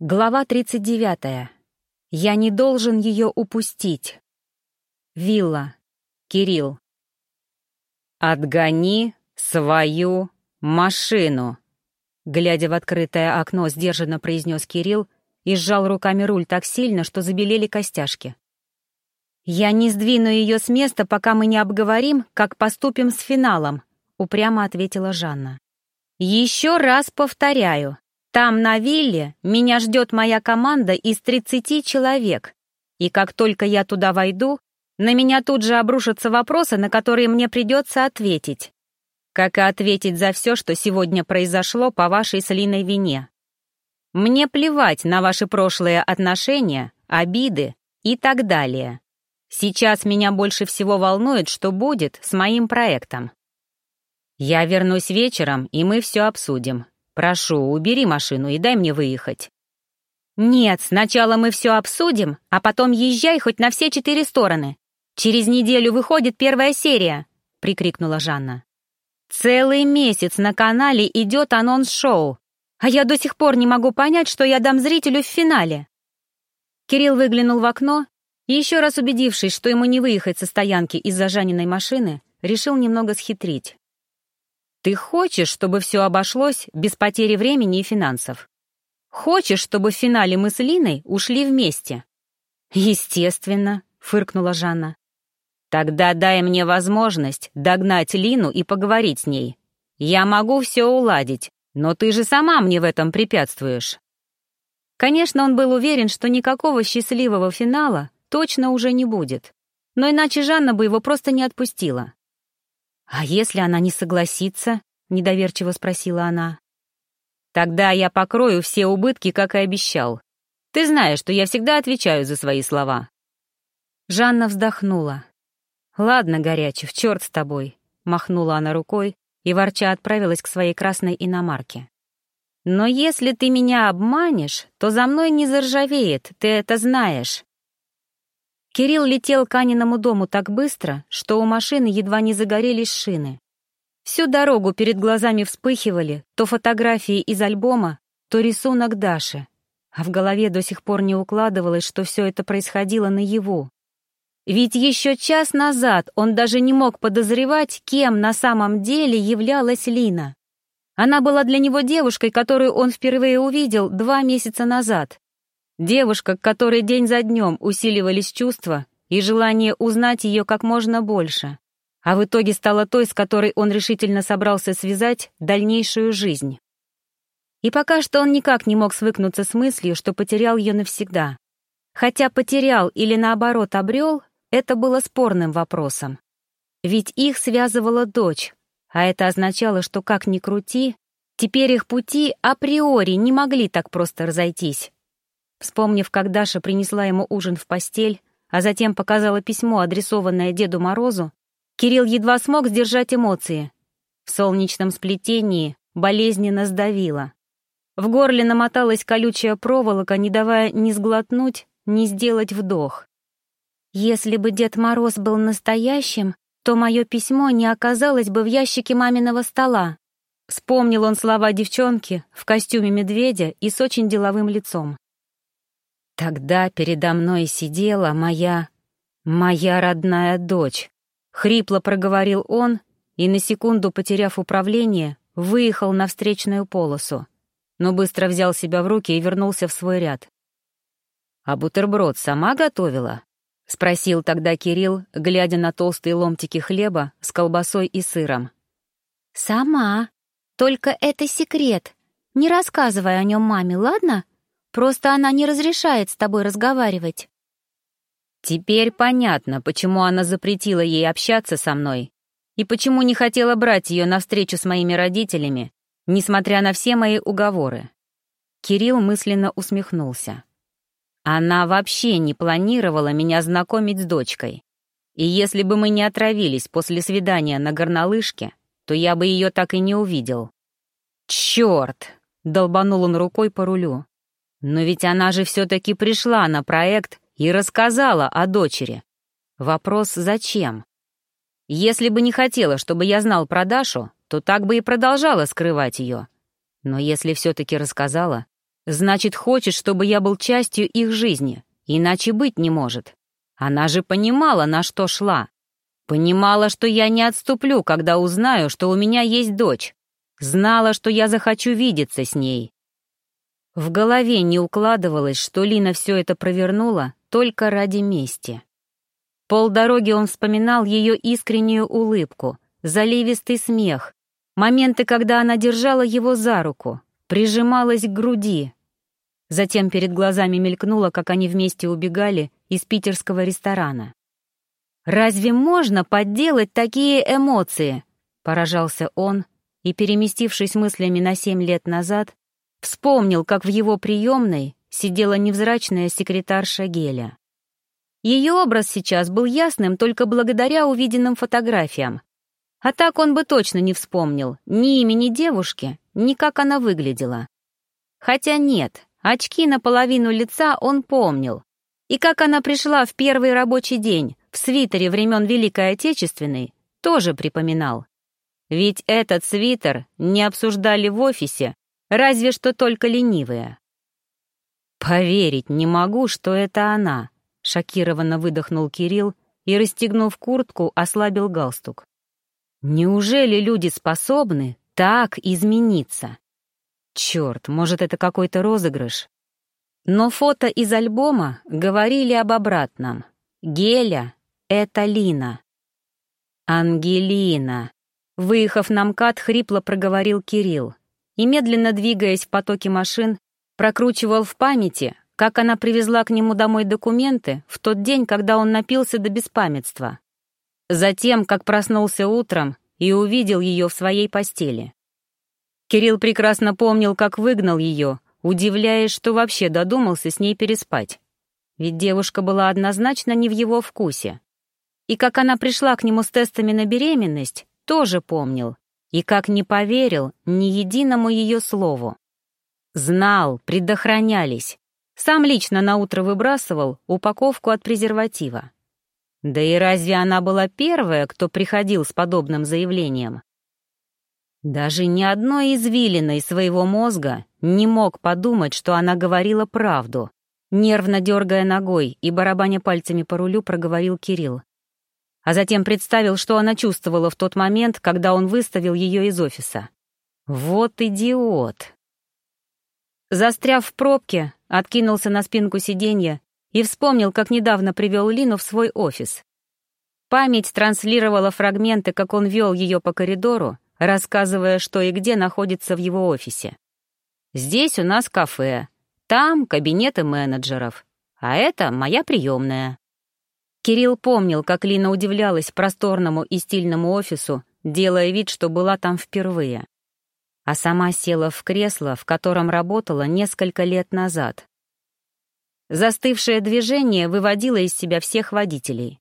Глава 39. Я не должен ее упустить. Вилла. Кирилл. «Отгони свою машину!» Глядя в открытое окно, сдержанно произнес Кирилл и сжал руками руль так сильно, что забелели костяшки. «Я не сдвину ее с места, пока мы не обговорим, как поступим с финалом», — упрямо ответила Жанна. «Еще раз повторяю, там, на вилле, меня ждет моя команда из 30 человек, и как только я туда войду, на меня тут же обрушатся вопросы, на которые мне придется ответить. Как и ответить за все, что сегодня произошло по вашей с вине. Мне плевать на ваши прошлые отношения, обиды и так далее. Сейчас меня больше всего волнует, что будет с моим проектом. Я вернусь вечером, и мы все обсудим. «Прошу, убери машину и дай мне выехать». «Нет, сначала мы все обсудим, а потом езжай хоть на все четыре стороны. Через неделю выходит первая серия», — прикрикнула Жанна. «Целый месяц на канале идет анонс-шоу, а я до сих пор не могу понять, что я дам зрителю в финале». Кирилл выглянул в окно и, еще раз убедившись, что ему не выехать со стоянки из-за Жаниной машины, решил немного схитрить. Ты хочешь, чтобы все обошлось без потери времени и финансов? Хочешь, чтобы в финале мы с Линой ушли вместе? Естественно, фыркнула Жанна. Тогда дай мне возможность догнать Лину и поговорить с ней. Я могу все уладить, но ты же сама мне в этом препятствуешь. Конечно, он был уверен, что никакого счастливого финала точно уже не будет. Но иначе Жанна бы его просто не отпустила. «А если она не согласится?» — недоверчиво спросила она. «Тогда я покрою все убытки, как и обещал. Ты знаешь, что я всегда отвечаю за свои слова». Жанна вздохнула. «Ладно, Горячев, черт с тобой», — махнула она рукой и ворча отправилась к своей красной иномарке. «Но если ты меня обманешь, то за мной не заржавеет, ты это знаешь. Кирилл летел к Аниному дому так быстро, что у машины едва не загорелись шины. Всю дорогу перед глазами вспыхивали то фотографии из альбома, то рисунок Даши, а в голове до сих пор не укладывалось, что все это происходило наяву. Ведь еще час назад он даже не мог подозревать, кем на самом деле являлась Лина. Она была для него девушкой, которую он впервые увидел два месяца назад. Девушка, к которой день за днем усиливались чувства и желание узнать ее как можно больше, а в итоге стала той, с которой он решительно собрался связать дальнейшую жизнь. И пока что он никак не мог свыкнуться с мыслью, что потерял ее навсегда. Хотя потерял или наоборот обрел, это было спорным вопросом. Ведь их связывала дочь, а это означало, что как ни крути, теперь их пути априори не могли так просто разойтись. Вспомнив, как Даша принесла ему ужин в постель, а затем показала письмо, адресованное Деду Морозу, Кирилл едва смог сдержать эмоции. В солнечном сплетении болезненно сдавило. В горле намоталась колючая проволока, не давая ни сглотнуть, ни сделать вдох. Если бы Дед Мороз был настоящим, то мое письмо не оказалось бы в ящике маминого стола. Вспомнил он слова девчонки в костюме медведя и с очень деловым лицом. Тогда передо мной сидела моя... моя родная дочь. Хрипло проговорил он и, на секунду потеряв управление, выехал на встречную полосу, но быстро взял себя в руки и вернулся в свой ряд. «А бутерброд сама готовила?» — спросил тогда Кирилл, глядя на толстые ломтики хлеба с колбасой и сыром. «Сама. Только это секрет. Не рассказывай о нем маме, ладно?» Просто она не разрешает с тобой разговаривать». Теперь понятно, почему она запретила ей общаться со мной и почему не хотела брать ее на встречу с моими родителями, несмотря на все мои уговоры. Кирилл мысленно усмехнулся. Она вообще не планировала меня знакомить с дочкой. И если бы мы не отравились после свидания на горнолыжке, то я бы ее так и не увидел. «Черт!» — долбанул он рукой по рулю. Но ведь она же все-таки пришла на проект и рассказала о дочери. Вопрос «зачем?». Если бы не хотела, чтобы я знал про Дашу, то так бы и продолжала скрывать ее. Но если все-таки рассказала, Значит, хочет, чтобы я был частью их жизни, иначе быть не может. Она же понимала, на что шла. Понимала, что я не отступлю, когда узнаю, что у меня есть дочь. Знала, что я захочу видеться с ней. В голове не укладывалось, что Лина все это провернула только ради мести. Полдороги он вспоминал ее искреннюю улыбку, заливистый смех, моменты, когда она держала его за руку, прижималась к груди. Затем перед глазами мелькнуло, как они вместе убегали из питерского ресторана. «Разве можно подделать такие эмоции?» — поражался он, и, переместившись мыслями на семь лет назад, вспомнил, как в его приемной сидела невзрачная секретарша Геля. Ее образ сейчас был ясным только благодаря увиденным фотографиям. А так он бы точно не вспомнил ни имени девушки, ни как она выглядела. Хотя нет, очки наполовину лица он помнил. И как она пришла в первый рабочий день в свитере времен Великой Отечественной, тоже припоминал. Ведь этот свитер не обсуждали в офисе, разве что только ленивые. «Поверить не могу, что это она», — шокированно выдохнул Кирилл и, расстегнув куртку, ослабил галстук. «Неужели люди способны так измениться?» Черт, может, это какой-то розыгрыш? Но фото из альбома говорили об обратном. Геля — это Лина. «Ангелина», Выехав на МКАД, хрипло проговорил Кирилл и, медленно двигаясь в потоке машин, прокручивал в памяти, как она привезла к нему домой документы в тот день, когда он напился до беспамятства. Затем, как проснулся утром и увидел ее в своей постели. Кирилл прекрасно помнил, как выгнал ее, удивляясь, что вообще додумался с ней переспать. Ведь девушка была однозначно не в его вкусе. И как она пришла к нему с тестами на беременность, тоже помнил и как не поверил ни единому ее слову. Знал, предохранялись. Сам лично наутро выбрасывал упаковку от презерватива. Да и разве она была первая, кто приходил с подобным заявлением? Даже ни одной извилиной своего мозга не мог подумать, что она говорила правду. Нервно дергая ногой и барабаня пальцами по рулю, проговорил Кирилл а затем представил, что она чувствовала в тот момент, когда он выставил ее из офиса. Вот идиот! Застряв в пробке, откинулся на спинку сиденья и вспомнил, как недавно привел Лину в свой офис. Память транслировала фрагменты, как он вел ее по коридору, рассказывая, что и где находится в его офисе. «Здесь у нас кафе, там кабинеты менеджеров, а это моя приемная. Кирилл помнил, как Лина удивлялась просторному и стильному офису, делая вид, что была там впервые. А сама села в кресло, в котором работала несколько лет назад. Застывшее движение выводило из себя всех водителей.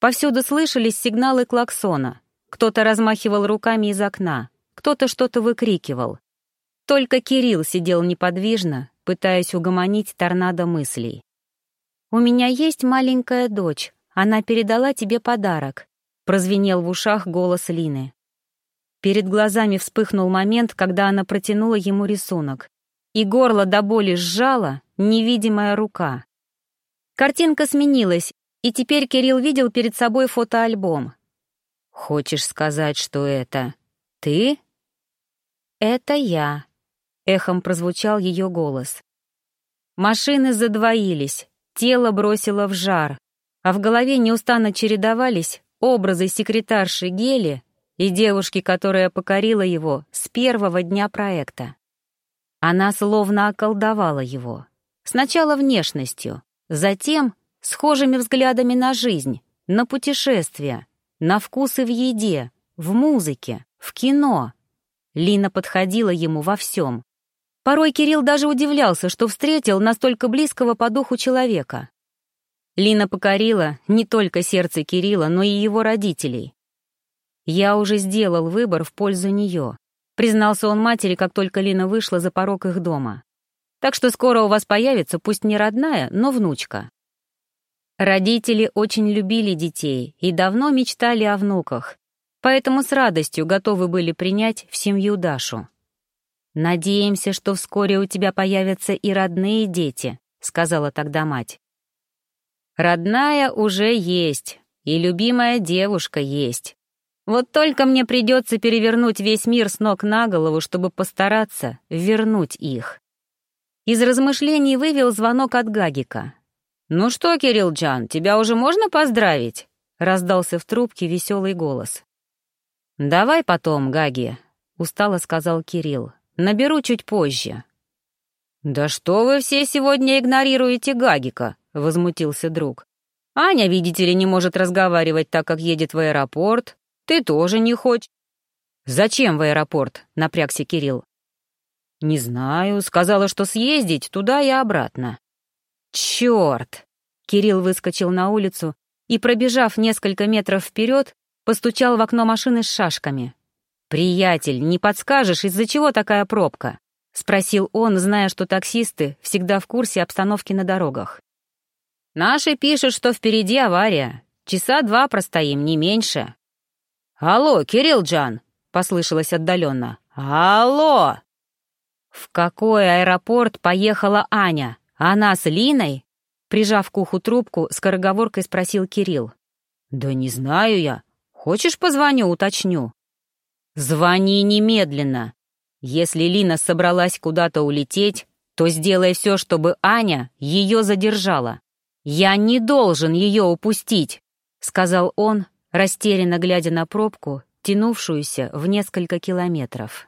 Повсюду слышались сигналы клаксона. Кто-то размахивал руками из окна, кто-то что-то выкрикивал. Только Кирилл сидел неподвижно, пытаясь угомонить торнадо мыслей. «У меня есть маленькая дочь, она передала тебе подарок», — прозвенел в ушах голос Лины. Перед глазами вспыхнул момент, когда она протянула ему рисунок, и горло до боли сжала невидимая рука. Картинка сменилась, и теперь Кирилл видел перед собой фотоальбом. «Хочешь сказать, что это ты?» «Это я», — эхом прозвучал ее голос. Машины задвоились, тело бросило в жар, а в голове неустанно чередовались образы секретарши Гели и девушки, которая покорила его с первого дня проекта. Она словно околдовала его. Сначала внешностью, затем схожими взглядами на жизнь, на путешествия, на вкусы в еде, в музыке, в кино. Лина подходила ему во всем. Порой Кирилл даже удивлялся, что встретил настолько близкого по духу человека. Лина покорила не только сердце Кирилла, но и его родителей. «Я уже сделал выбор в пользу нее», — признался он матери, как только Лина вышла за порог их дома. «Так что скоро у вас появится, пусть не родная, но внучка». Родители очень любили детей и давно мечтали о внуках, поэтому с радостью готовы были принять в семью Дашу. «Надеемся, что вскоре у тебя появятся и родные дети», — сказала тогда мать. «Родная уже есть, и любимая девушка есть. Вот только мне придется перевернуть весь мир с ног на голову, чтобы постараться вернуть их». Из размышлений вывел звонок от Гагика. «Ну что, Кирилл Джан, тебя уже можно поздравить?» — раздался в трубке веселый голос. «Давай потом, Гаги», — устало сказал Кирилл. «Наберу чуть позже». «Да что вы все сегодня игнорируете Гагика?» — возмутился друг. «Аня, видите ли, не может разговаривать так, как едет в аэропорт. Ты тоже не хочешь». «Зачем в аэропорт?» — напрягся Кирилл. «Не знаю. Сказала, что съездить туда и обратно». «Черт!» Кирилл выскочил на улицу и, пробежав несколько метров вперед, постучал в окно машины с шашками. «Приятель, не подскажешь, из-за чего такая пробка?» — спросил он, зная, что таксисты всегда в курсе обстановки на дорогах. «Наши пишут, что впереди авария. Часа два простоим, не меньше». «Алло, Кирилл Джан!» — послышалось отдаленно. «Алло!» «В какой аэропорт поехала Аня?» «Она с Линой?» Прижав к уху трубку, скороговоркой спросил Кирилл. «Да не знаю я. Хочешь, позвоню, уточню?» «Звони немедленно. Если Лина собралась куда-то улететь, то сделай все, чтобы Аня ее задержала. Я не должен ее упустить», — сказал он, растерянно глядя на пробку, тянувшуюся в несколько километров.